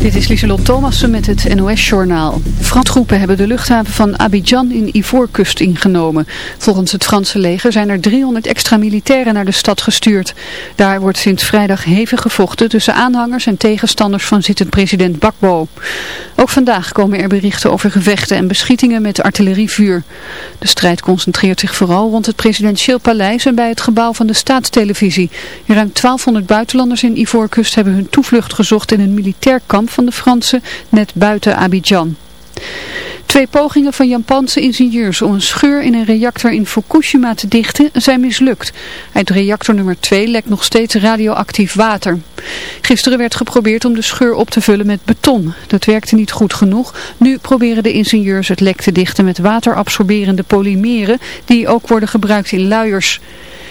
Dit is Lieselot Thomassen met het NOS-journaal. Fransgroepen hebben de luchthaven van Abidjan in Ivoorkust ingenomen. Volgens het Franse leger zijn er 300 extra militairen naar de stad gestuurd. Daar wordt sinds vrijdag hevig gevochten tussen aanhangers en tegenstanders van zittend president Bakbo. Ook vandaag komen er berichten over gevechten en beschietingen met artillerievuur. De strijd concentreert zich vooral rond het presidentieel paleis en bij het gebouw van de staatstelevisie. Ruim 1200 buitenlanders in Ivoorkust hebben hun toevlucht gezocht in een militair kamp van de Fransen net buiten Abidjan. Twee pogingen van Japanse ingenieurs om een scheur in een reactor in Fukushima te dichten zijn mislukt. Uit reactor nummer 2 lekt nog steeds radioactief water. Gisteren werd geprobeerd om de scheur op te vullen met beton. Dat werkte niet goed genoeg. Nu proberen de ingenieurs het lek te dichten met waterabsorberende polymeren die ook worden gebruikt in luiers.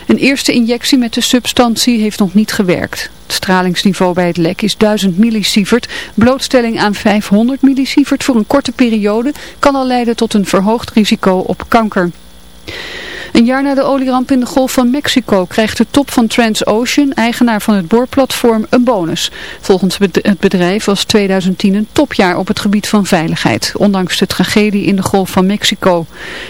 Een eerste injectie met de substantie heeft nog niet gewerkt. Het stralingsniveau bij het lek is 1000 millisievert. Blootstelling aan 500 millisievert voor een korte periode kan al leiden tot een verhoogd risico op kanker. Een jaar na de olieramp in de Golf van Mexico krijgt de top van Transocean, eigenaar van het boorplatform, een bonus. Volgens het bedrijf was 2010 een topjaar op het gebied van veiligheid, ondanks de tragedie in de Golf van Mexico.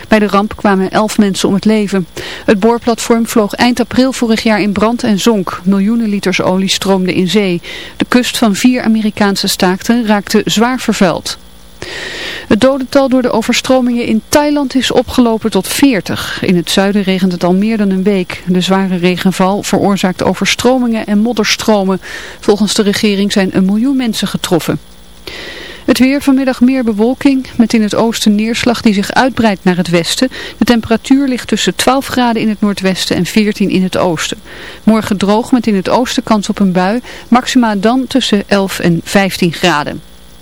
Bij de ramp kwamen elf mensen om het leven. Het boorplatform vloog eind april vorig jaar in brand en zonk. Miljoenen liters olie stroomden in zee. De kust van vier Amerikaanse staten raakte zwaar vervuild. Het dodental door de overstromingen in Thailand is opgelopen tot 40. In het zuiden regent het al meer dan een week. De zware regenval veroorzaakt overstromingen en modderstromen. Volgens de regering zijn een miljoen mensen getroffen. Het weer vanmiddag meer bewolking, met in het oosten neerslag die zich uitbreidt naar het westen. De temperatuur ligt tussen 12 graden in het noordwesten en 14 in het oosten. Morgen droog met in het oosten kans op een bui, maxima dan tussen 11 en 15 graden.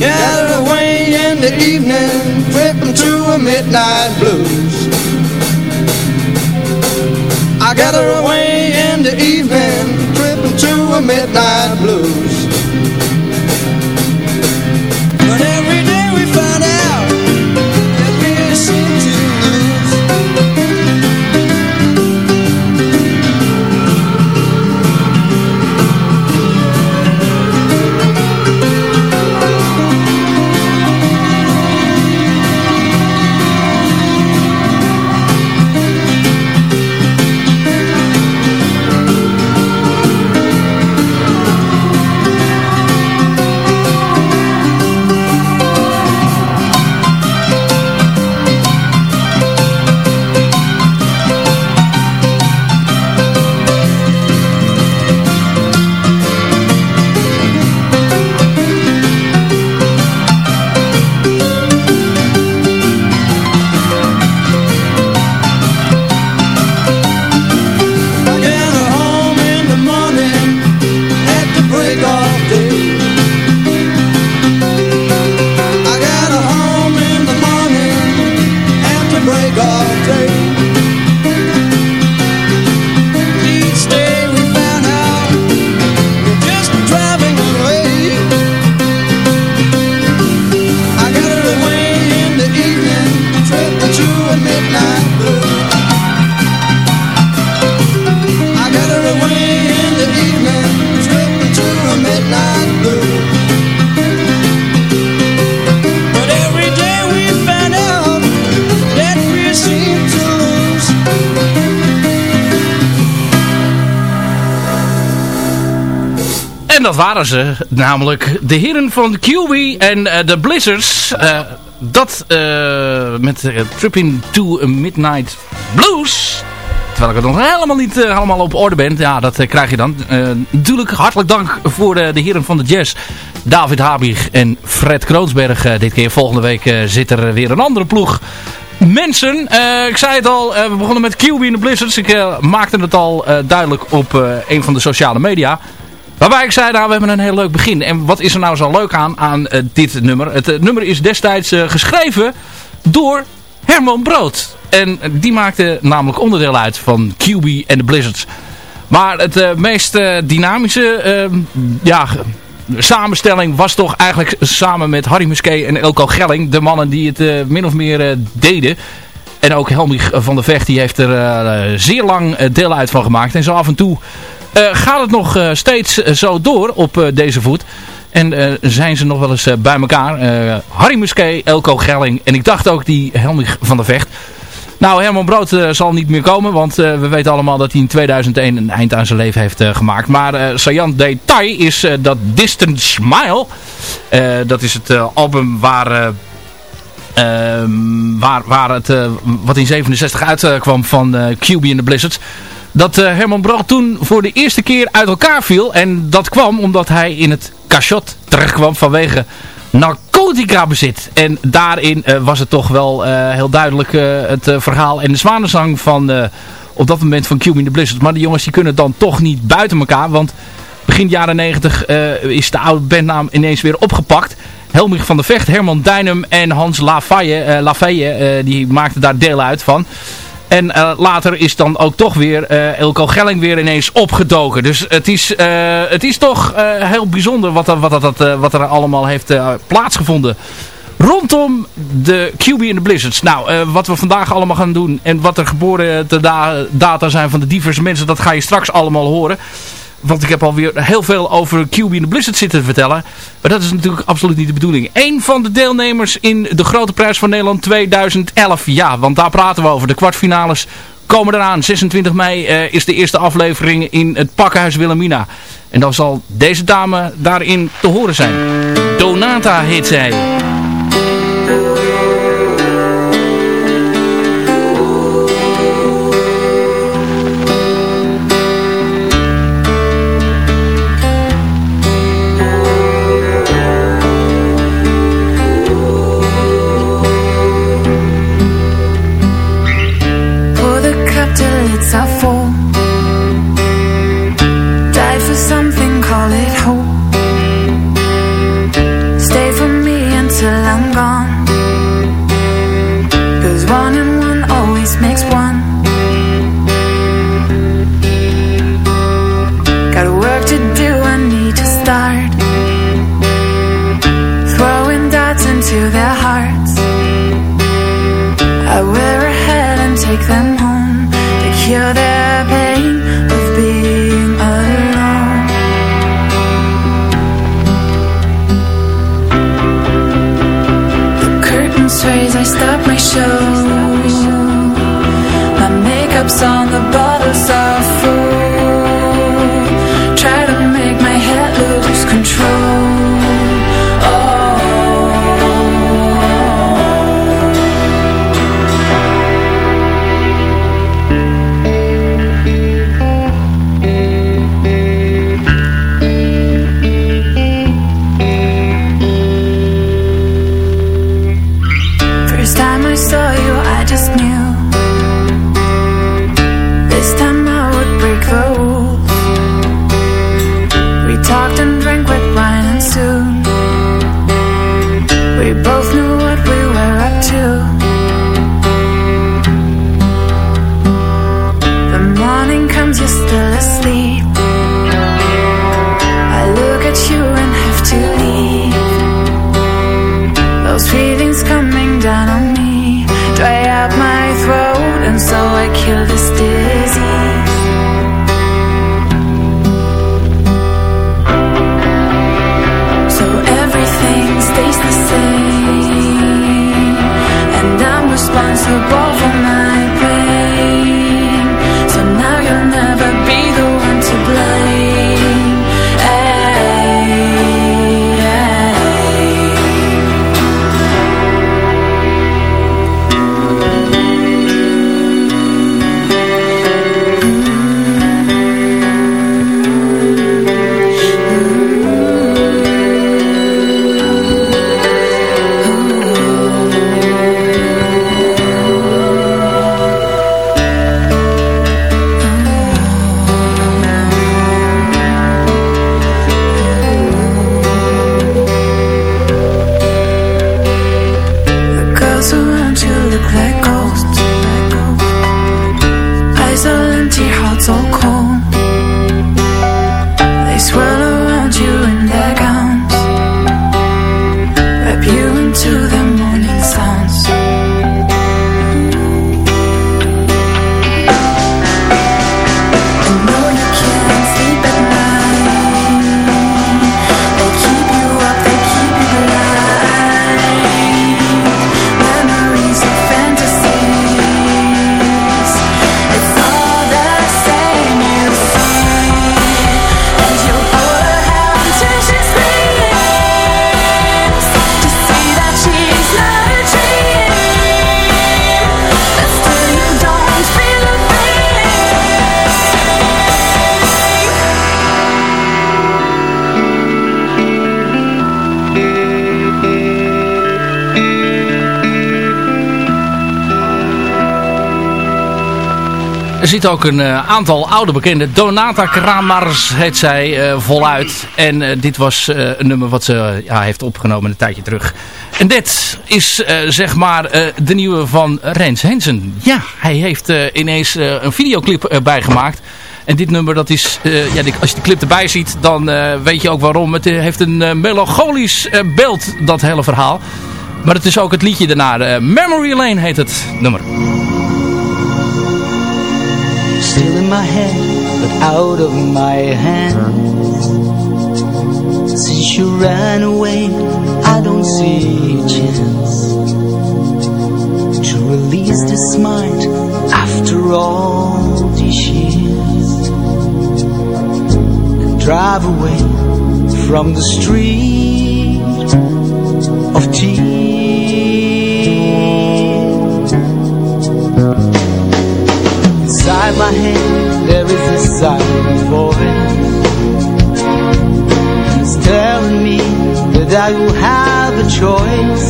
Gather away in the evening, tripping through a midnight blues. I gather away in the evening, tripping to a midnight blues. En dat waren ze, namelijk de heren van QB en eh, de Blizzards. Eh, dat uh, met Tripping to Midnight Blues. Terwijl ik het nog helemaal niet uh, op orde ben. Ja, dat krijg je dan. natuurlijk hartelijk dank voor de heren van de jazz. David Habig en Fred Kroonsberg. dit keer volgende week zit er weer een andere ploeg mensen. ik zei het al, we begonnen met QB in de Blizzards. Ik maakte het al duidelijk op een van de sociale media. Waarbij ik zei, nou we hebben een heel leuk begin. En wat is er nou zo leuk aan, aan uh, dit nummer? Het uh, nummer is destijds uh, geschreven door Herman Brood. En die maakte namelijk onderdeel uit van QB en de Blizzards. Maar het meest dynamische ehm, ja, samenstelling was toch eigenlijk samen met Harry Muskee en Elko Gelling. De mannen die het min of meer deden. En ook Helmich van der Vecht die heeft er zeer lang deel uit van gemaakt. En zo af en toe gaat het nog uh, steeds uh, zo door op deze voet. En zijn ze nog wel eens bij elkaar. Harry Muskee, Elko Gelling en ik dacht ook die Helmich van der Vecht. Nou, Herman Brood zal niet meer komen, want we weten allemaal dat hij in 2001 een eind aan zijn leven heeft gemaakt. Maar Sayan Detail is dat Distant Smile. dat is het album waar... Ehm, waar, waar het, wat in 67 uitkwam van QB in the Blizzards dat uh, Herman Brood toen voor de eerste keer uit elkaar viel. En dat kwam omdat hij in het cachot terechtkwam vanwege narcotica bezit. En daarin uh, was het toch wel uh, heel duidelijk het verhaal en de zwanenzang van op dat moment van Cube in the Blizzard. Maar die jongens die kunnen dan toch niet buiten elkaar. Want begin jaren 90 is de oude bandnaam ineens weer opgepakt. Helmich van der Vecht, Herman Dijnem en Hans Lafayette, Lafayette die maakten daar deel uit van. En uh, later is dan ook toch weer uh, Elko Gelling weer ineens opgedoken. Dus het is, uh, het is toch heel bijzonder wat, wat, wat, wat er allemaal heeft plaatsgevonden. Rondom de QB en de Blizzards. Nou, wat we vandaag allemaal gaan doen en wat er geboren data zijn van de diverse mensen, dat ga je straks allemaal horen. Want ik heb alweer heel veel over QB in de Blizzard zitten vertellen. Maar dat is natuurlijk absoluut niet de bedoeling. Eén van de deelnemers in de Grote Prijs van Nederland 2011. Ja, want daar praten we over. De kwartfinales komen eraan. 26 mei uh, is de eerste aflevering in het Pakkenhuis Wilhelmina. En dan zal deze dame daarin te horen zijn. Donata heet zij. above. Zit ook een eh, aantal oude bekenden. Donata Kramars heet zij uh, voluit. En uh, dit was een nummer wat ze ja, heeft opgenomen een tijdje terug. En dit is zeg maar de nieuwe van Rens Hensen. Ja, hij heeft ineens een videoclip bijgemaakt. En dit nummer, dat is, ja, als je de clip erbij ziet, dan weet je ook waarom. Het heeft een melancholisch beeld, dat hele verhaal. Maar het is ook het liedje daarna. Memory Lane heet het nummer. My head, but out of my hands. Since you ran away, I don't see a chance To release this mind after all these years. And drive away from the street of tears. Inside my head a silent voice It's telling me that I will have a choice.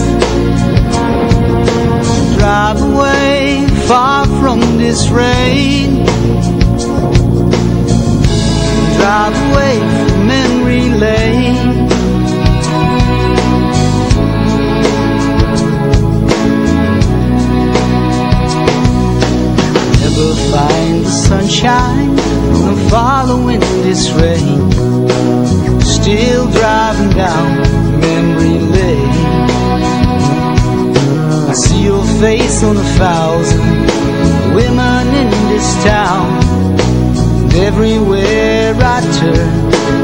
Drive away far from this rain. Drive away from memory lane Never find the sunshine I'm following this rain. Still driving down memory lane. I see your face on a thousand Women in this town. And Everywhere I turn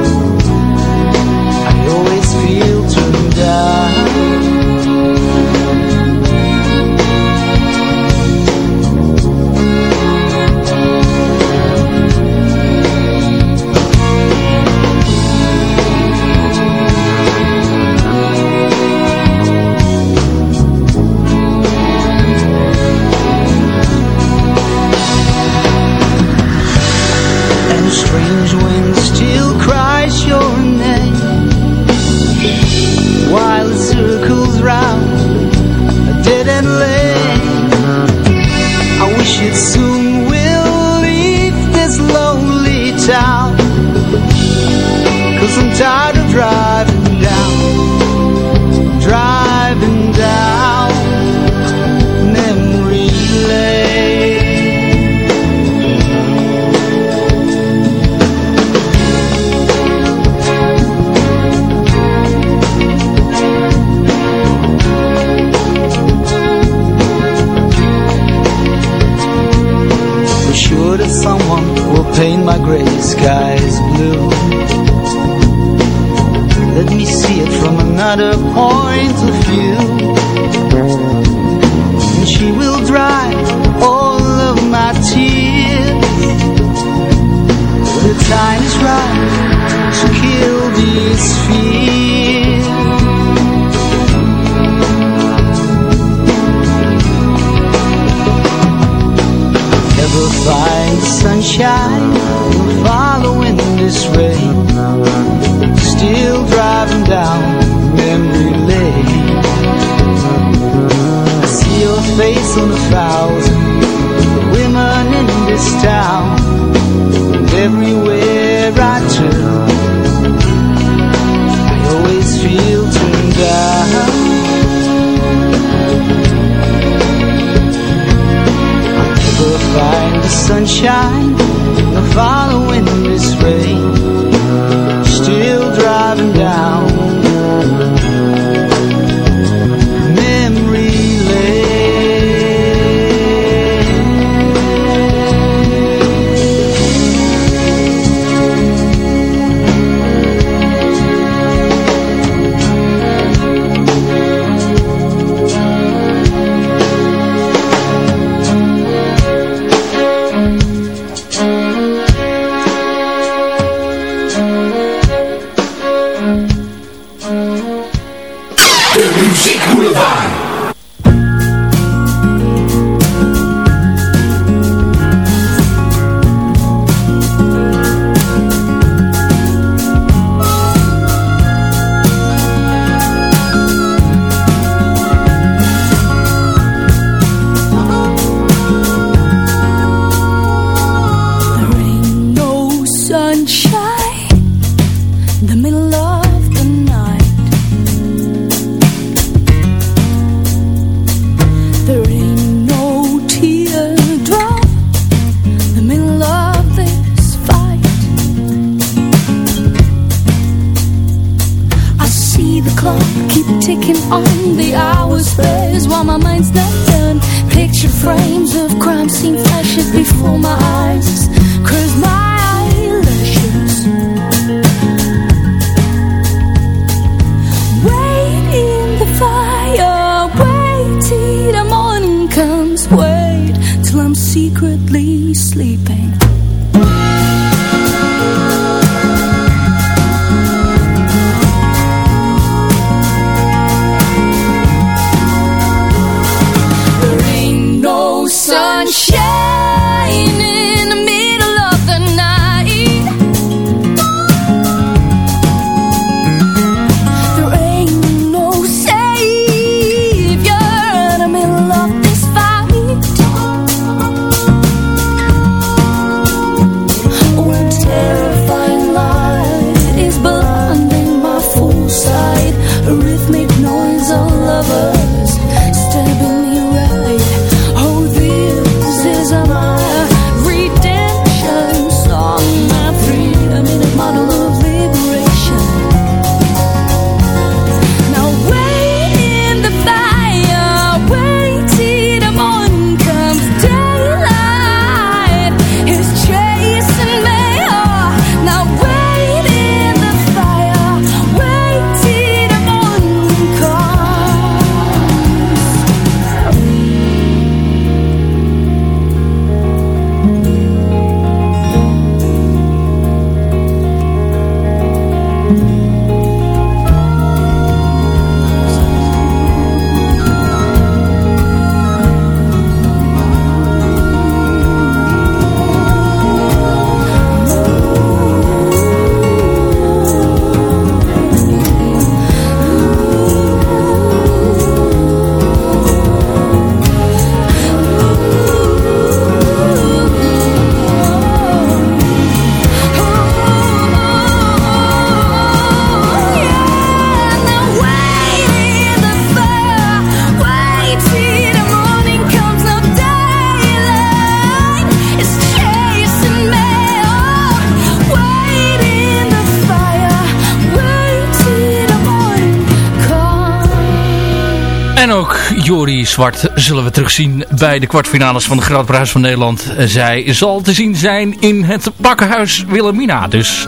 Zwart zullen we terugzien bij de kwartfinales van de Groot Prijs van Nederland. Zij zal te zien zijn in het Bakkenhuis Wilhelmina. Dus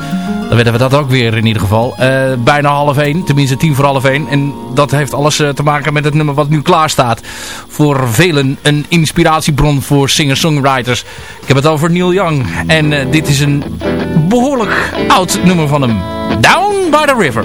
dan weten we dat ook weer in ieder geval. Eh, bijna half één, tenminste tien voor half één. En dat heeft alles eh, te maken met het nummer wat nu klaar staat. Voor velen een inspiratiebron voor singer-songwriters. Ik heb het over Neil Young. En eh, dit is een behoorlijk oud nummer van hem. Down by the River.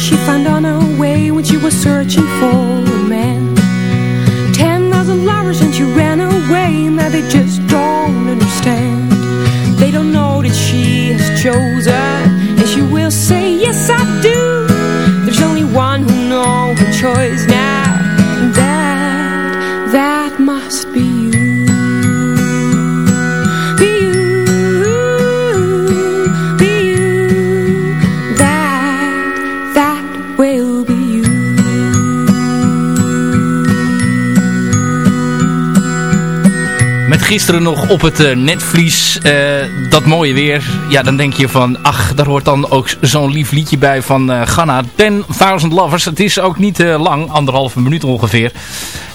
She found on her way when she was searching for a man. Ten thousand lovers and she ran away. Now they just don't understand. They don't know that she has chosen, gisteren nog op het uh, netvlies. Uh, dat mooie weer. Ja, dan denk je van... Ach, daar hoort dan ook zo'n lief liedje bij van uh, Ghana. 10.000 Lovers. Het is ook niet lang. Anderhalve minuut ongeveer.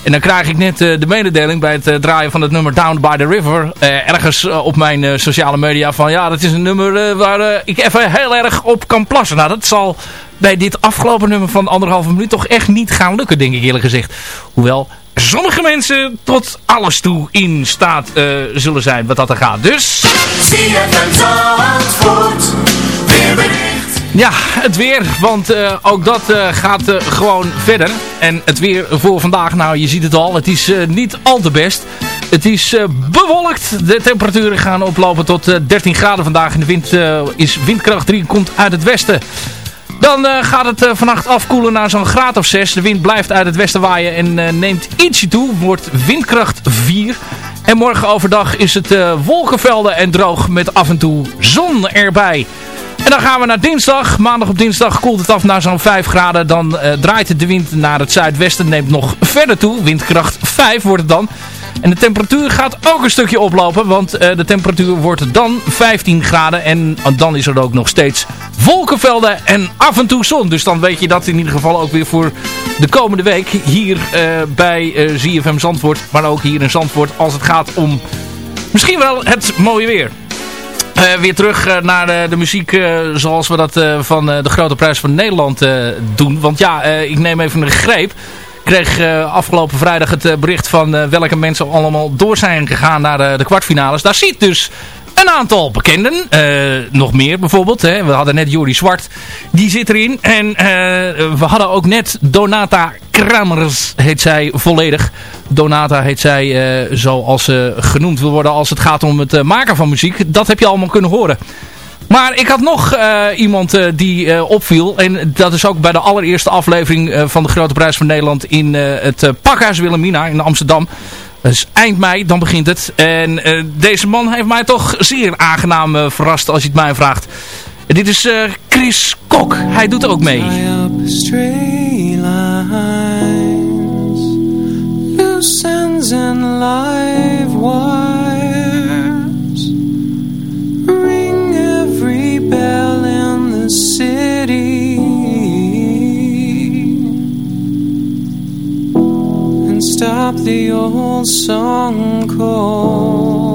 En dan krijg ik net de mededeling bij het draaien van het nummer Down by the River. ergens op mijn sociale media van... Ja, dat is een nummer waar ik even heel erg op kan plassen. Nou, dat zal bij dit afgelopen nummer van anderhalve minuut toch echt niet gaan lukken, denk ik eerlijk gezegd. Hoewel sommige mensen tot alles toe in staat uh, zullen zijn wat dat er gaat. Dus... Ja, het weer, want uh, ook dat uh, gaat uh, gewoon verder. En het weer voor vandaag, nou je ziet het al, het is niet al te best. Het is bewolkt, de temperaturen gaan oplopen tot 13 graden vandaag. En de wind is windkracht 3, komt uit het westen. Dan uh, gaat het uh, vannacht afkoelen naar zo'n graad of 6. De wind blijft uit het westen waaien en uh, neemt ietsje toe. Wordt windkracht 4. En morgen overdag is het wolkenvelden en droog met af en toe zon erbij. En dan gaan we naar dinsdag. Maandag op dinsdag koelt het af naar zo'n 5 graden. Dan draait de wind naar het zuidwesten. Neemt nog verder toe. Windkracht 5 wordt het dan. En de temperatuur gaat ook een stukje oplopen, want de temperatuur wordt dan 15 graden. En dan is er ook nog steeds wolkenvelden en af en toe zon. Dus dan weet je dat in ieder geval ook weer voor de komende week hier uh, bij uh, eh, ZFM Zandvoort. Maar ook hier in Zandvoort als het gaat om misschien wel het mooie weer. Uh, weer terug naar de, de muziek zoals we dat van de Grote Prijs van Nederland doen. Want ja, ik neem even een greep kreeg uh, afgelopen vrijdag het bericht van welke mensen allemaal door zijn gegaan naar de kwartfinales. Daar ziet dus een aantal bekenden. nog meer bijvoorbeeld. Hè. We hadden net Jori Zwart. Die zit erin. En we hadden ook net Donata Kramers heet zij volledig. Donata heet zij zoals ze genoemd wil worden als het gaat om het maken van muziek. Dat heb je allemaal kunnen horen. Maar ik had nog iemand die opviel. En dat is ook bij de allereerste aflevering van de Grote Prijs van Nederland in het Pakhuis Wilhelmina in Amsterdam. Dus eind mei, dan begint het. En deze man heeft mij toch zeer aangenaam verrast als je het mij vraagt. Dit is Chris Kok. Hij doet ook mee. Stop the old song cold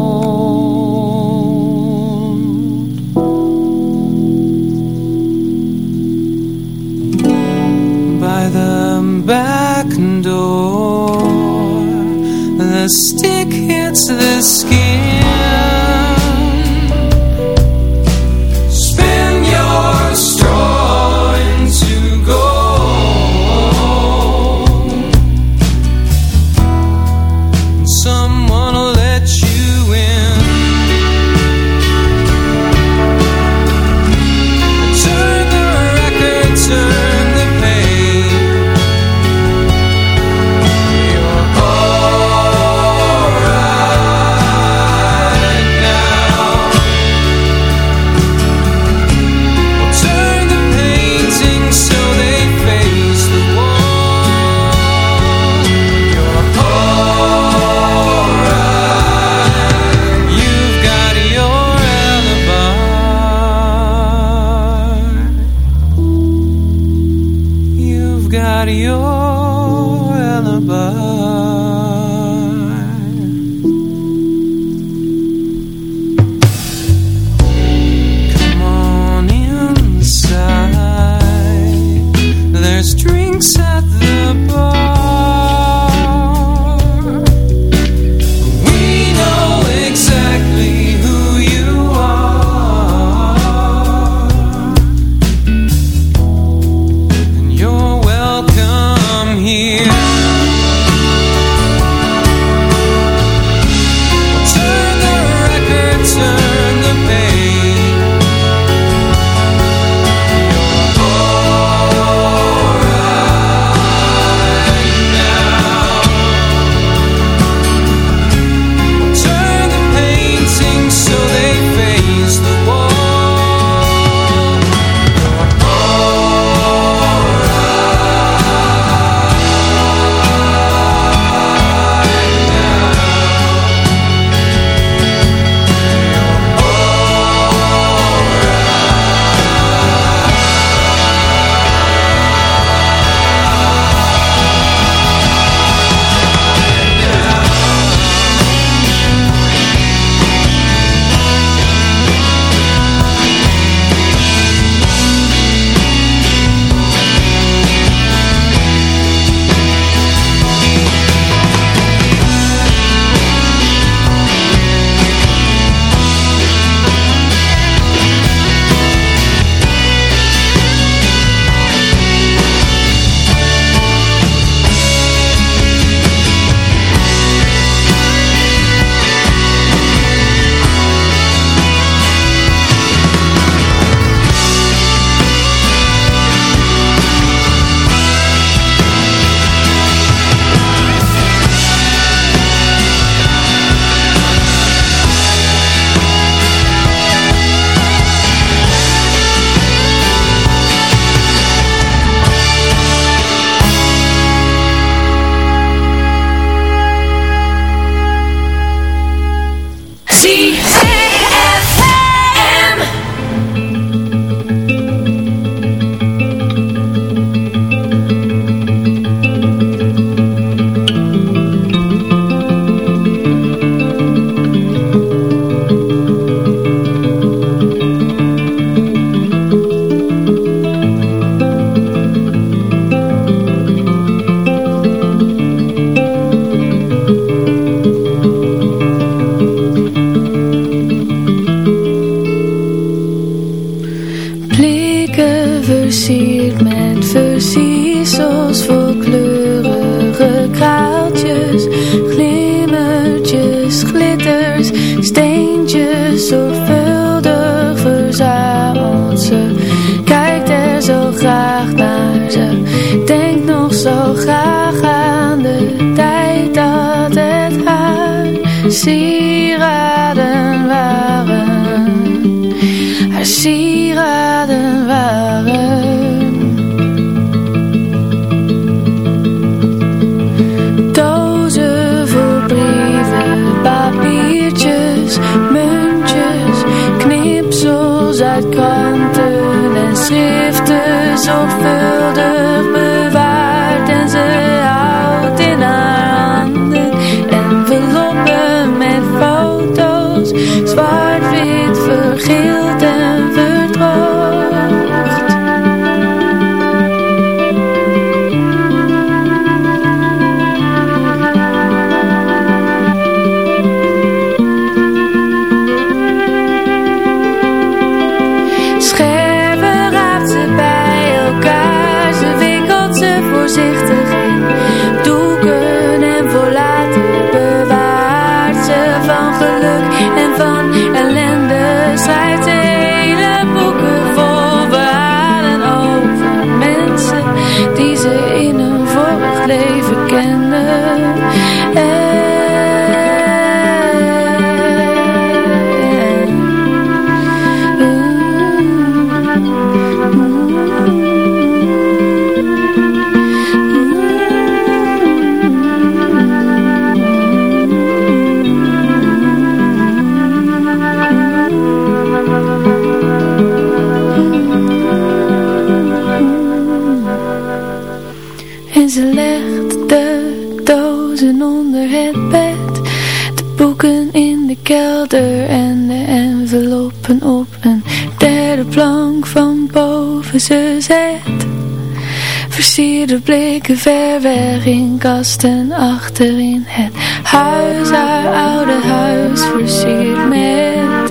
by the back door the stick hits the skin Versierde blikken ver weg in kasten achterin. Het huis Haar oude huis versierd met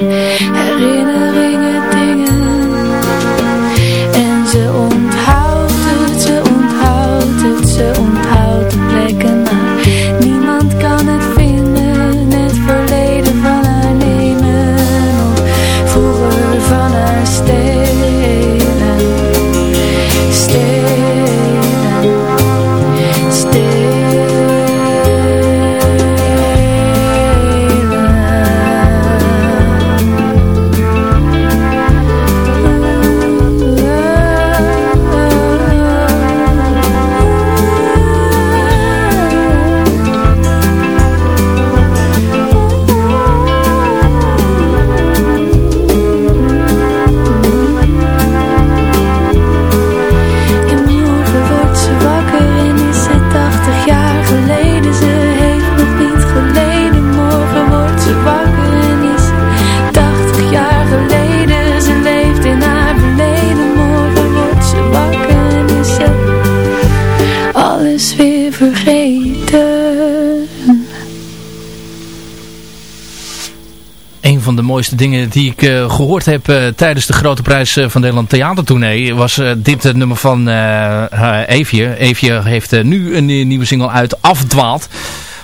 van de mooiste dingen die ik eh, gehoord heb eh, tijdens de grote prijs eh, van Nederland theatertournee was dit nummer van uh, Eefje. Eefje heeft nu een nieuwe single uit Afdwaald.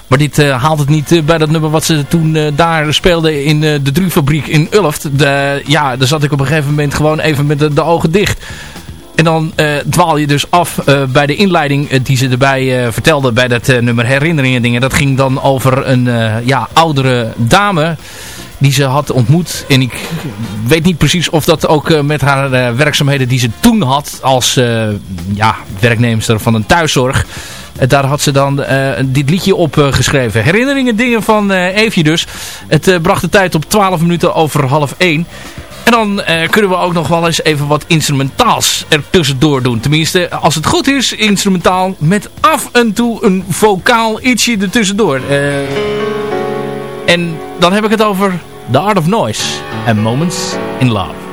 Maar dit haalt het niet bij dat nummer wat ze toen daar speelden in de Drufabriek in Ulft. De, ja, daar zat ik op een gegeven moment gewoon even met de, ogen dicht. En dan eh, dwaal je dus af bij de inleiding die ze erbij vertelde bij dat nummer herinneringen dingen. Dat ging dan over een ja, oudere dame die ze had ontmoet. En ik weet niet precies of dat ook eh, met haar eh, werkzaamheden die ze toen had als eh, ja, werknemster van een thuiszorg. Daar had ze dan dit liedje op geschreven. Herinneringen dingen van Eefje dus. Het bracht de tijd op 12 minuten over half 1. En dan kunnen we ook nog wel eens even wat instrumentaals er tussendoor doen. Tenminste, als het goed is, instrumentaal met af en toe een vocaal ietsje ertussendoor. Eh en dan heb ik het over The Art of Noise en Moments in Love.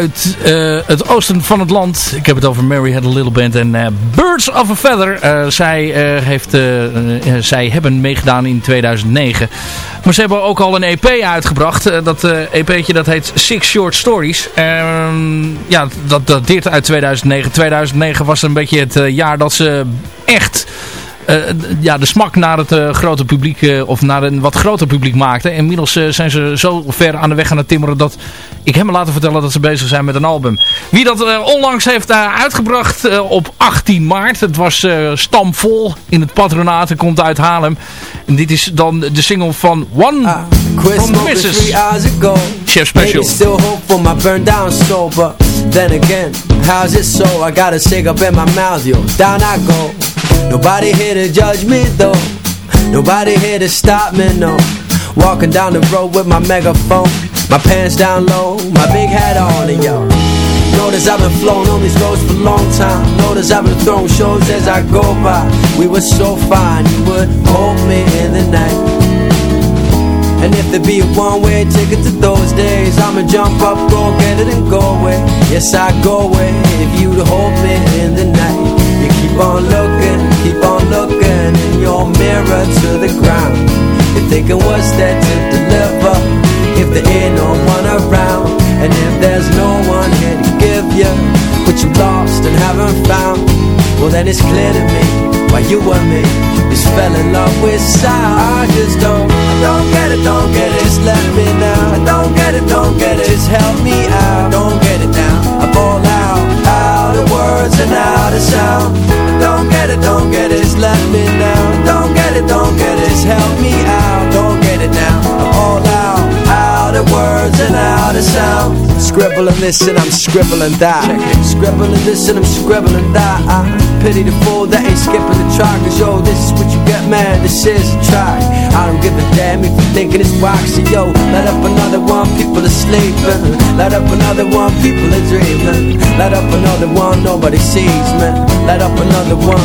Uit het oosten van het land. Ik heb het over Mary Had a Little Band en eh, Birds of a Feather. Eh, zij, eh, heeft, zij hebben meegedaan in 2009. Maar ze hebben ook al een EP uitgebracht. Dat EP'tje dat heet Six Short Stories. Ehm, ja, dat dateert uit 2009. 2009 was een beetje het jaar dat ze echt... eh, ja, de smak naar het eh, grote publiek eh, of naar een wat groter publiek maakte. Inmiddels zijn ze zo ver aan de weg aan het timmeren dat ik heb me laten vertellen dat ze bezig zijn met een album. Wie dat onlangs heeft uitgebracht op 18 maart. Het was stamvol in het patronaat. komt uit Haarlem. En dit is dan de single van One Quit from the Misses. Chef Special. Then again, how's it so? I got a cigarette in my mouth, yo. Down I go. Nobody here to judge me though. Nobody here to stop me, no. Walking down the road with my megaphone, my pants down low, my big hat on, and yo. Notice I've been flown on these roads for a long time. Notice I've been throwing shows as I go by. We were so fine, you would hold me in the night. And if there be a one-way ticket to those days I'ma jump up, go get it and go away. Yes, I go away. If you to hold me in the night You keep on looking, keep on looking In your mirror to the ground. You're thinking what's there to deliver? If there ain't no one around And if there's no one here to give you What you lost and haven't found well then it's clear to me Why you and me Just fell in love with sound I just don't I don't get it, don't get it. Just let me now. I don't get it, don't get it. Just help me out. Don't get it now. I fall out Out of words and out of sound. I don't get it, don't get it. Just let me now. I don't get it, don't get it. Just help me out. Don't get it now. I'm all out Out of words and out of sound scribbling this and I'm scribbling that. Scribbling this and I'm scribbling that. I pity the fool that ain't skipping the track. Cause yo, this is what you get, man. This is a track. I don't give a damn if you're thinking it's waxy, yo. Let up another one, people are sleeping. Let up another one, people are dreaming. Let up another one, nobody sees me. Let up another one.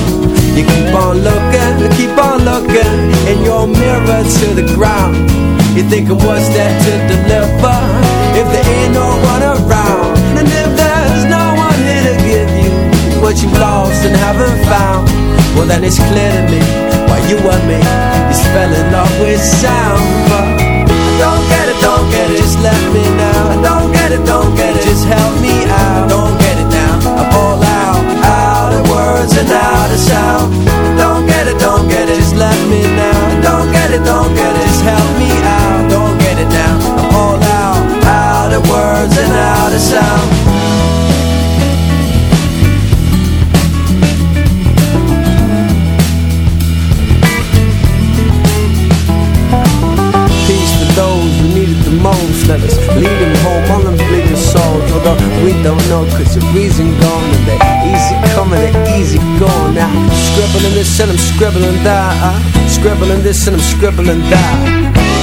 You keep on looking, keep on looking in your mirror to the ground. You're thinking, what's that to deliver? If there ain't no one around, and if there's no one here to give you what you lost and haven't found, well then it's clear to me why you and me is fell in love with sound. But I don't get it, don't get it, just let me know. I don't get it, don't get it, just help me out. Don't get it now, I'm all out, out of words and out of sound. I don't get it, don't get it, just let me know. I don't get it, don't get it, out sound. Peace to those who need the most. Let us lead them home on them bleeding souls. Although we don't know cause the reason gone And they easy coming and easy going. Now scribbling this and I'm scribbling that. Uh, Scribbling this and I'm scribbling that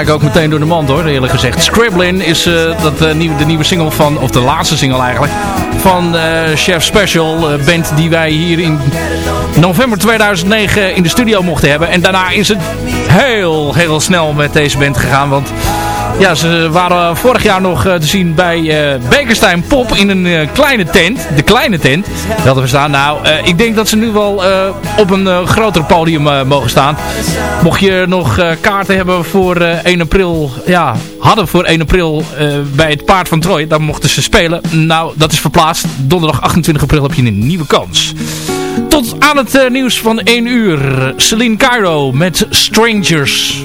ik ook meteen door de mand hoor, eerlijk gezegd. Scribbling is eh, dat, nieuwe, de nieuwe single van, of de laatste single eigenlijk, van eh, Chef Special, band die wij hier in november 2009 in de studio mochten hebben. En daarna is het heel, heel snel met deze band gegaan, want ja, ze waren vorig jaar nog eh, te zien bij eh Bekenstein Pop in een eh, kleine tent. De kleine tent. Dat hadden we staan. Nou, ik denk dat ze nu wel op een groter podium mogen staan. Mocht je nog kaarten hebben voor eh, 1 april. Ja, hadden voor 1 april bij het Paard van Troy. Daar mochten ze spelen. Nou, dat is verplaatst. Donderdag 28 april heb je een nieuwe kans. Tot aan het nieuws van 1 uur. Celine Cairo met Strangers.